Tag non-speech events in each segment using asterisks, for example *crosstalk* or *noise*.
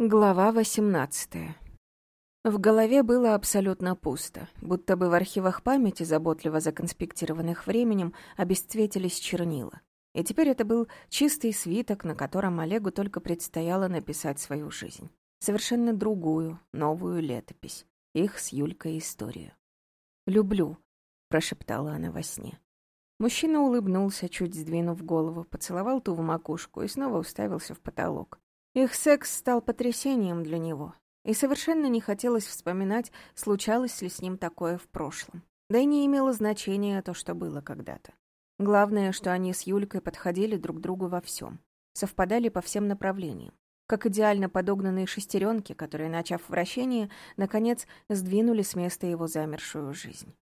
Глава 18. В голове было абсолютно пусто, будто бы в архивах памяти, заботливо законспектированных временем, обесцветились чернила. И теперь это был чистый свиток, на котором Олегу только предстояло написать свою жизнь. Совершенно другую, новую летопись. Их с Юлькой историю. «Люблю», — прошептала она во сне. Мужчина улыбнулся, чуть сдвинув голову, поцеловал ту в макушку и снова уставился в потолок. Их секс стал потрясением для него, и совершенно не хотелось вспоминать, случалось ли с ним такое в прошлом. Да и не имело значения то, что было когда-то. Главное, что они с Юлькой подходили друг другу во всем, совпадали по всем направлениям, как идеально подогнанные шестеренки, которые, начав вращение, наконец сдвинули с места его замершую жизнь.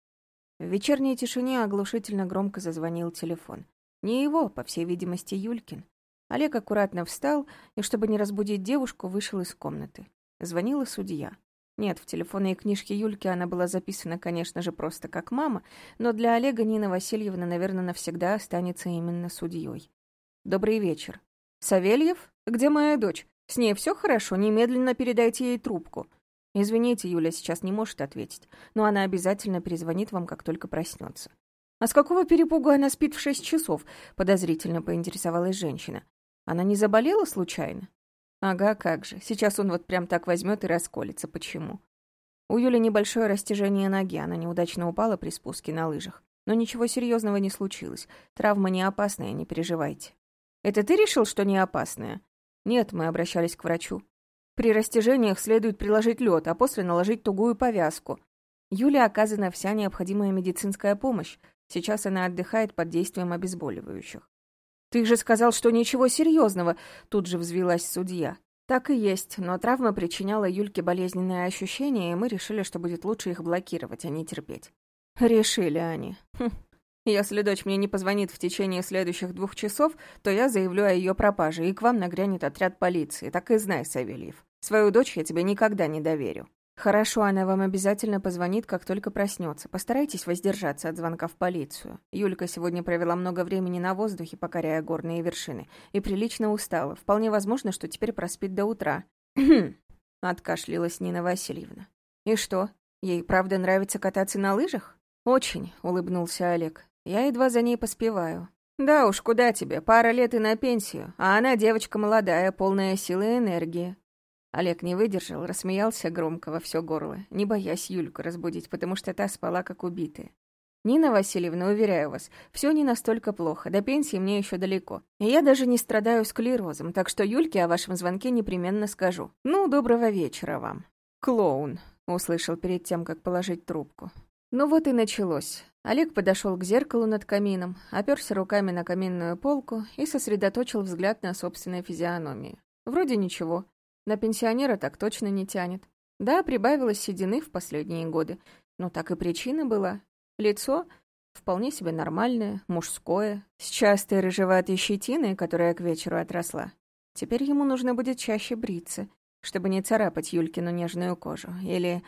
В вечерней тишине оглушительно громко зазвонил телефон. Не его, по всей видимости, Юлькин. Олег аккуратно встал и, чтобы не разбудить девушку, вышел из комнаты. Звонила судья. Нет, в телефонной книжке Юльки она была записана, конечно же, просто как мама, но для Олега Нина Васильевна, наверное, навсегда останется именно судьей. «Добрый вечер. Савельев? Где моя дочь? С ней все хорошо? Немедленно передайте ей трубку». «Извините, Юля сейчас не может ответить, но она обязательно перезвонит вам, как только проснется». «А с какого перепугу она спит в шесть часов?» — подозрительно поинтересовалась женщина. Она не заболела случайно? Ага, как же. Сейчас он вот прям так возьмет и расколется. Почему? У Юли небольшое растяжение ноги, она неудачно упала при спуске на лыжах. Но ничего серьезного не случилось. Травма не опасная, не переживайте. Это ты решил, что не опасная? Нет, мы обращались к врачу. При растяжениях следует приложить лед, а после наложить тугую повязку. Юле оказана вся необходимая медицинская помощь. Сейчас она отдыхает под действием обезболивающих. «Ты же сказал, что ничего серьезного», — тут же взвилась судья. Так и есть, но травма причиняла Юльке болезненные ощущения, и мы решили, что будет лучше их блокировать, а не терпеть. Решили они. Хм. Если дочь мне не позвонит в течение следующих двух часов, то я заявлю о ее пропаже, и к вам нагрянет отряд полиции. Так и знай, Савельев. Свою дочь я тебе никогда не доверю. «Хорошо, она вам обязательно позвонит, как только проснется. Постарайтесь воздержаться от звонка в полицию. Юлька сегодня провела много времени на воздухе, покоряя горные вершины, и прилично устала. Вполне возможно, что теперь проспит до утра». откашлялась Нина Васильевна. «И что, ей правда нравится кататься на лыжах?» «Очень», — улыбнулся Олег. «Я едва за ней поспеваю. «Да уж, куда тебе? Пара лет и на пенсию. А она девочка молодая, полная силы и энергии. Олег не выдержал, рассмеялся громко во все горло, не боясь Юльку разбудить, потому что та спала как убитая. «Нина Васильевна, уверяю вас, все не настолько плохо, до пенсии мне еще далеко. И я даже не страдаю склерозом, так что Юльке о вашем звонке непременно скажу. Ну, доброго вечера вам». «Клоун», — услышал перед тем, как положить трубку. Ну вот и началось. Олег подошел к зеркалу над камином, оперся руками на каминную полку и сосредоточил взгляд на собственной физиономии. Вроде ничего, на пенсионера так точно не тянет. Да, прибавилось седины в последние годы, но так и причина была. Лицо вполне себе нормальное, мужское, с частой рыжеватой щетиной, которая к вечеру отросла. Теперь ему нужно будет чаще бриться, чтобы не царапать Юлькину нежную кожу. Или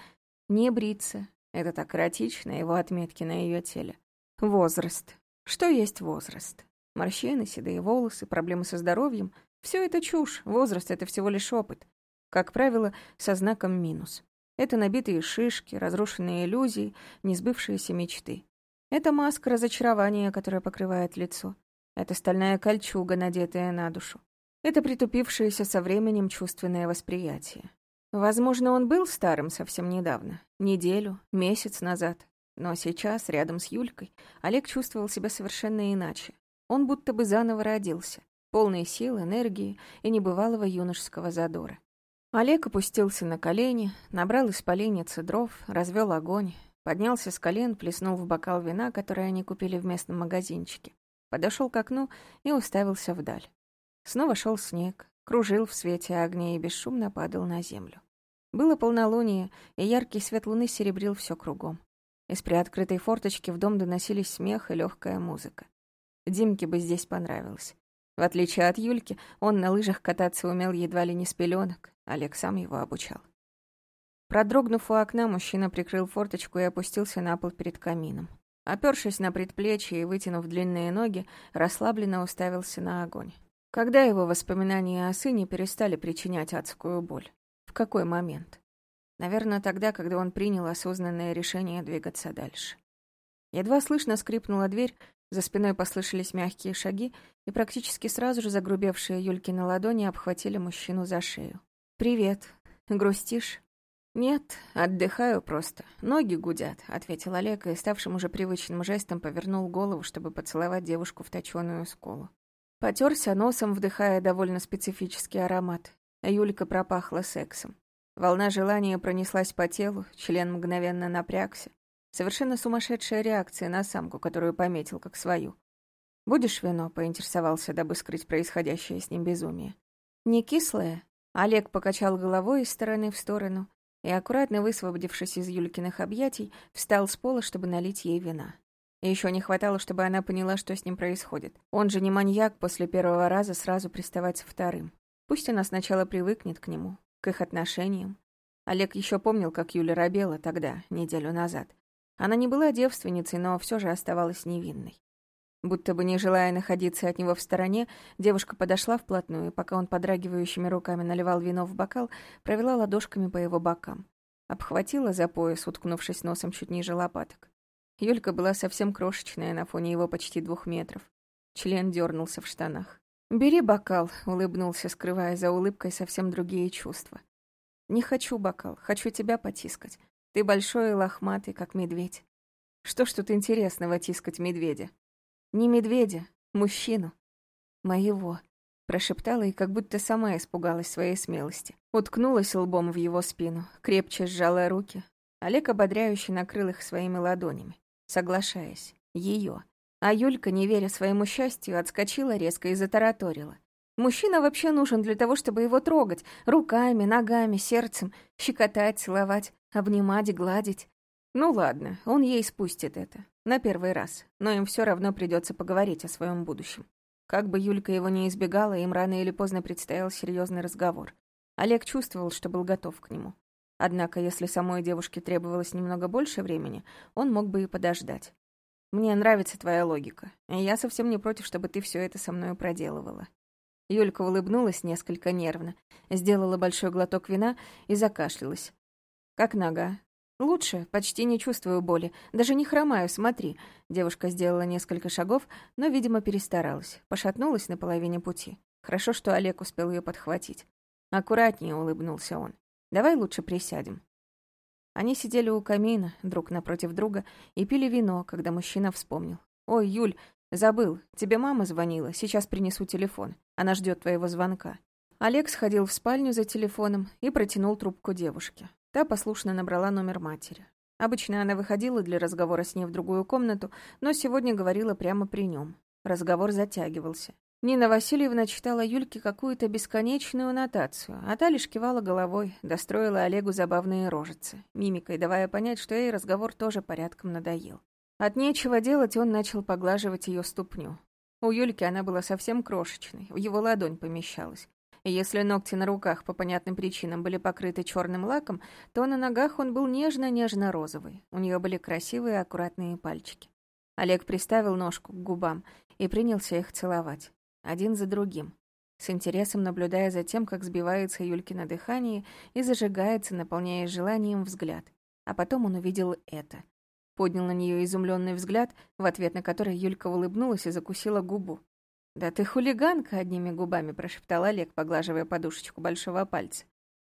не бриться. Это так эротично, его отметки на ее теле. Возраст. Что есть возраст? Морщины, седые волосы, проблемы со здоровьем все это чушь, возраст — это всего лишь опыт. Как правило, со знаком минус. Это набитые шишки, разрушенные иллюзии, несбывшиеся мечты. Это маска разочарования, которая покрывает лицо. Это стальная кольчуга, надетая на душу. Это притупившееся со временем чувственное восприятие. Возможно, он был старым совсем недавно, неделю, месяц назад. Но сейчас, рядом с Юлькой, Олег чувствовал себя совершенно иначе. Он будто бы заново родился полный сил, энергии и небывалого юношеского задора. Олег опустился на колени, набрал из поленницы дров, развел огонь, поднялся с колен, плеснул в бокал вина, которое они купили в местном магазинчике, подошел к окну и уставился вдаль. Снова шел снег, кружил в свете огней и бесшумно падал на землю. Было полнолуние, и яркий свет луны серебрил все кругом. Из приоткрытой форточки в дом доносились смех и легкая музыка. Димке бы здесь понравилось. В отличие от Юльки, он на лыжах кататься умел едва ли не с пеленок. Олег сам его обучал. Продрогнув у окна, мужчина прикрыл форточку и опустился на пол перед камином. Опершись на предплечье и вытянув длинные ноги, расслабленно уставился на огонь. Когда его воспоминания о сыне перестали причинять адскую боль? В какой момент? Наверное, тогда, когда он принял осознанное решение двигаться дальше. Едва слышно скрипнула дверь, за спиной послышались мягкие шаги, и практически сразу же загрубевшие Юлькины ладони обхватили мужчину за шею. «Привет. Грустишь?» «Нет, отдыхаю просто. Ноги гудят», — ответил Олег и ставшим уже привычным жестом повернул голову, чтобы поцеловать девушку в точёную скулу. Потерся носом, вдыхая довольно специфический аромат. Юлька пропахла сексом. Волна желания пронеслась по телу, член мгновенно напрягся. Совершенно сумасшедшая реакция на самку, которую пометил как свою. «Будешь вино?» — поинтересовался, дабы скрыть происходящее с ним безумие. «Не кислое?» Олег покачал головой из стороны в сторону и, аккуратно высвободившись из Юлькиных объятий, встал с пола, чтобы налить ей вина. И еще не хватало, чтобы она поняла, что с ним происходит. Он же не маньяк после первого раза сразу приставать со вторым. Пусть она сначала привыкнет к нему, к их отношениям. Олег еще помнил, как Юля робела тогда, неделю назад. Она не была девственницей, но все же оставалась невинной. Будто бы не желая находиться от него в стороне, девушка подошла вплотную, и пока он подрагивающими руками наливал вино в бокал, провела ладошками по его бокам. Обхватила за пояс, уткнувшись носом чуть ниже лопаток. Юлька была совсем крошечная на фоне его почти двух метров. Член дернулся в штанах. «Бери бокал», — улыбнулся, скрывая за улыбкой совсем другие чувства. «Не хочу бокал, хочу тебя потискать. Ты большой и лохматый, как медведь. Что ж тут интересного тискать медведя? Не медведя, мужчину. Моего. Прошептала и как будто сама испугалась своей смелости. Уткнулась лбом в его спину, крепче сжала руки. Олег ободряюще накрыл их своими ладонями соглашаясь. Ее. А Юлька, не веря своему счастью, отскочила резко и затараторила. Мужчина вообще нужен для того, чтобы его трогать. Руками, ногами, сердцем. Щекотать, целовать, обнимать, гладить. Ну ладно, он ей спустит это. На первый раз. Но им все равно придется поговорить о своем будущем. Как бы Юлька его не избегала, им рано или поздно предстоял серьезный разговор. Олег чувствовал, что был готов к нему. Однако, если самой девушке требовалось немного больше времени, он мог бы и подождать. «Мне нравится твоя логика, и я совсем не против, чтобы ты все это со мной проделывала». Юлька улыбнулась несколько нервно, сделала большой глоток вина и закашлялась. «Как нога?» «Лучше, почти не чувствую боли, даже не хромаю, смотри». Девушка сделала несколько шагов, но, видимо, перестаралась, пошатнулась на половине пути. Хорошо, что Олег успел ее подхватить. Аккуратнее улыбнулся он. Давай лучше присядем». Они сидели у камина, друг напротив друга, и пили вино, когда мужчина вспомнил. «Ой, Юль, забыл, тебе мама звонила, сейчас принесу телефон. Она ждет твоего звонка». Олег сходил в спальню за телефоном и протянул трубку девушке. Та послушно набрала номер матери. Обычно она выходила для разговора с ней в другую комнату, но сегодня говорила прямо при нем. Разговор затягивался. Нина Васильевна читала Юльке какую-то бесконечную нотацию, а та лишь кивала головой, достроила Олегу забавные рожицы, мимикой давая понять, что ей разговор тоже порядком надоел. От нечего делать он начал поглаживать ее ступню. У Юльки она была совсем крошечной, в его ладонь помещалась. Если ногти на руках по понятным причинам были покрыты черным лаком, то на ногах он был нежно-нежно-розовый. У нее были красивые аккуратные пальчики. Олег приставил ножку к губам и принялся их целовать один за другим, с интересом наблюдая за тем, как сбивается Юлькино дыхание и зажигается, наполняя желанием взгляд. А потом он увидел это. Поднял на нее изумленный взгляд, в ответ на который Юлька улыбнулась и закусила губу. «Да ты хулиганка!» — одними губами прошептал Олег, поглаживая подушечку большого пальца.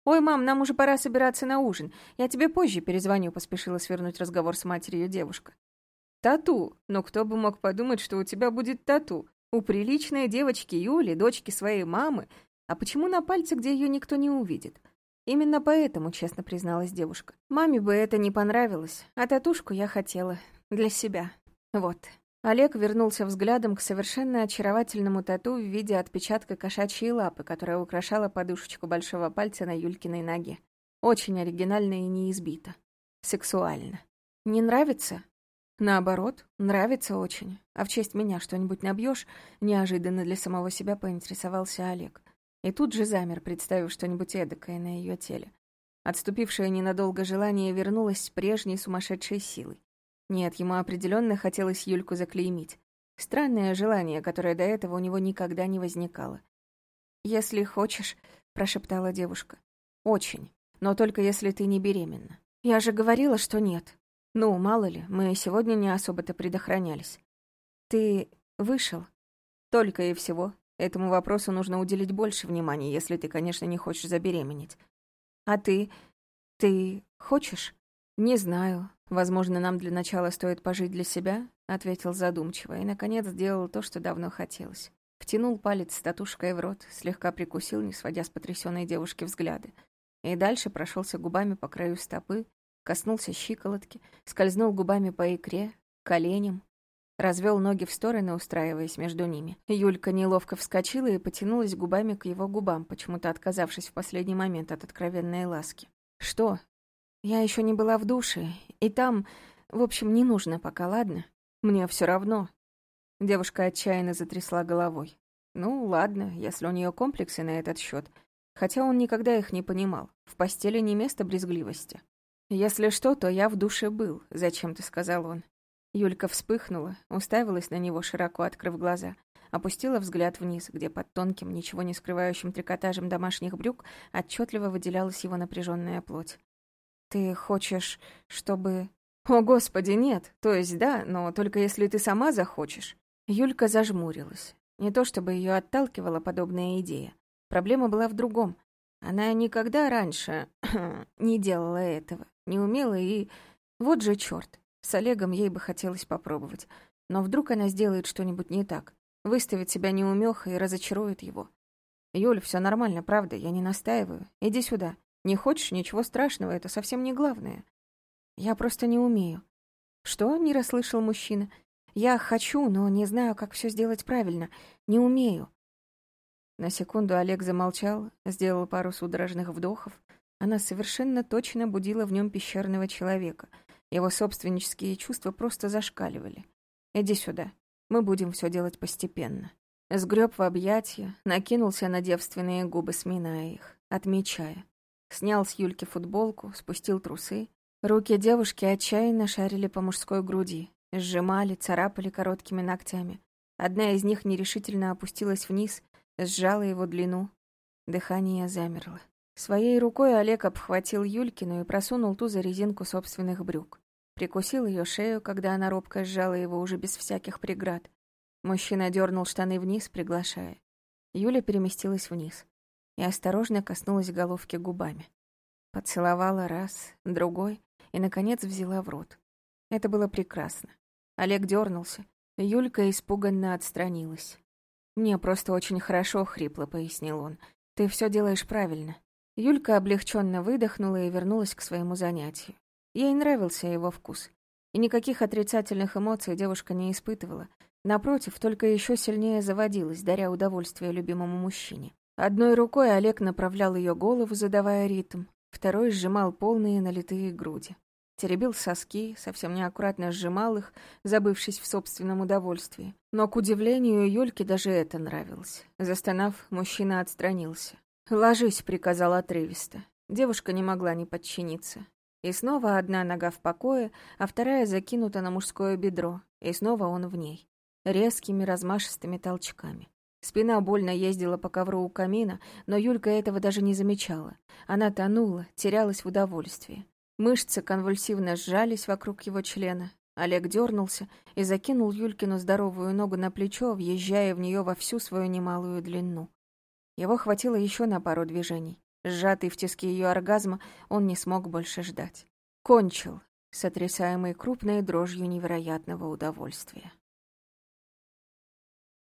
«Ой, мам, нам уже пора собираться на ужин. Я тебе позже перезвоню», — поспешила свернуть разговор с матерью девушка. «Тату! Но кто бы мог подумать, что у тебя будет тату? У приличной девочки Юли, дочки своей мамы. А почему на пальце, где ее никто не увидит? Именно поэтому, честно призналась девушка. Маме бы это не понравилось, а татушку я хотела. Для себя. Вот. Олег вернулся взглядом к совершенно очаровательному тату в виде отпечатка кошачьей лапы, которая украшала подушечку большого пальца на Юлькиной ноге. Очень оригинально и неизбито. Сексуально. «Не нравится?» Наоборот, нравится очень. А в честь меня что-нибудь набьешь? Неожиданно для самого себя поинтересовался Олег. И тут же замер, представив что-нибудь эдакое на ее теле. Отступившее ненадолго желание вернулось с прежней сумасшедшей силой. Нет, ему определенно хотелось Юльку заклеймить. Странное желание, которое до этого у него никогда не возникало. «Если хочешь», — прошептала девушка. «Очень. Но только если ты не беременна. Я же говорила, что нет. Ну, мало ли, мы сегодня не особо-то предохранялись. Ты вышел? Только и всего. Этому вопросу нужно уделить больше внимания, если ты, конечно, не хочешь забеременеть. А ты... ты хочешь? Не знаю. Возможно, нам для начала стоит пожить для себя, ответил задумчиво и, наконец, сделал то, что давно хотелось. Втянул палец с татушкой в рот, слегка прикусил, не сводя с потрясенной девушки взгляды. И дальше прошелся губами по краю стопы, коснулся щиколотки, скользнул губами по икре, коленям, развел ноги в стороны, устраиваясь между ними. Юлька неловко вскочила и потянулась губами к его губам, почему-то отказавшись в последний момент от откровенной ласки. «Что? Я еще не была в душе, и там... В общем, не нужно пока, ладно? Мне все равно». Девушка отчаянно затрясла головой. «Ну, ладно, если у нее комплексы на этот счет, хотя он никогда их не понимал. В постели не место брезгливости. «Если что, то я в душе был», — зачем-то сказал он. Юлька вспыхнула, уставилась на него, широко открыв глаза, опустила взгляд вниз, где под тонким, ничего не скрывающим трикотажем домашних брюк отчетливо выделялась его напряженная плоть. «Ты хочешь, чтобы...» «О, Господи, нет! То есть да, но только если ты сама захочешь». Юлька зажмурилась. Не то чтобы ее отталкивала подобная идея. Проблема была в другом. Она никогда раньше *clears throat* не делала этого не умела и... Вот же черт. С Олегом ей бы хотелось попробовать. Но вдруг она сделает что-нибудь не так, выставит себя неумехой и разочарует его. «Юль, все нормально, правда, я не настаиваю. Иди сюда. Не хочешь, ничего страшного, это совсем не главное. Я просто не умею». «Что?» — не расслышал мужчина. «Я хочу, но не знаю, как все сделать правильно. Не умею». На секунду Олег замолчал, сделал пару судорожных вдохов, она совершенно точно будила в нем пещерного человека. Его собственнические чувства просто зашкаливали. «Иди сюда. Мы будем все делать постепенно». Сгреб в объятия, накинулся на девственные губы, сминая их, отмечая. Снял с Юльки футболку, спустил трусы. Руки девушки отчаянно шарили по мужской груди, сжимали, царапали короткими ногтями. Одна из них нерешительно опустилась вниз, сжала его длину. Дыхание замерло. Своей рукой Олег обхватил Юлькину и просунул ту за резинку собственных брюк. Прикусил ее шею, когда она робко сжала его уже без всяких преград. Мужчина дернул штаны вниз, приглашая. Юля переместилась вниз и осторожно коснулась головки губами. Поцеловала раз, другой и, наконец, взяла в рот. Это было прекрасно. Олег дернулся. Юлька испуганно отстранилась. «Мне просто очень хорошо», — хрипло пояснил он. «Ты все делаешь правильно. Юлька облегченно выдохнула и вернулась к своему занятию. Ей нравился его вкус. И никаких отрицательных эмоций девушка не испытывала. Напротив, только еще сильнее заводилась, даря удовольствие любимому мужчине. Одной рукой Олег направлял ее голову, задавая ритм, второй сжимал полные налитые груди. Теребил соски, совсем неаккуратно сжимал их, забывшись в собственном удовольствии. Но, к удивлению, Юльке даже это нравилось. Застонав, мужчина отстранился. «Ложись», — приказал отрывисто. Девушка не могла не подчиниться. И снова одна нога в покое, а вторая закинута на мужское бедро, и снова он в ней. Резкими размашистыми толчками. Спина больно ездила по ковру у камина, но Юлька этого даже не замечала. Она тонула, терялась в удовольствии. Мышцы конвульсивно сжались вокруг его члена. Олег дернулся и закинул Юлькину здоровую ногу на плечо, въезжая в нее во всю свою немалую длину. Его хватило еще на пару движений. Сжатый в тиски ее оргазма, он не смог больше ждать. Кончил, сотрясаемый крупной дрожью невероятного удовольствия.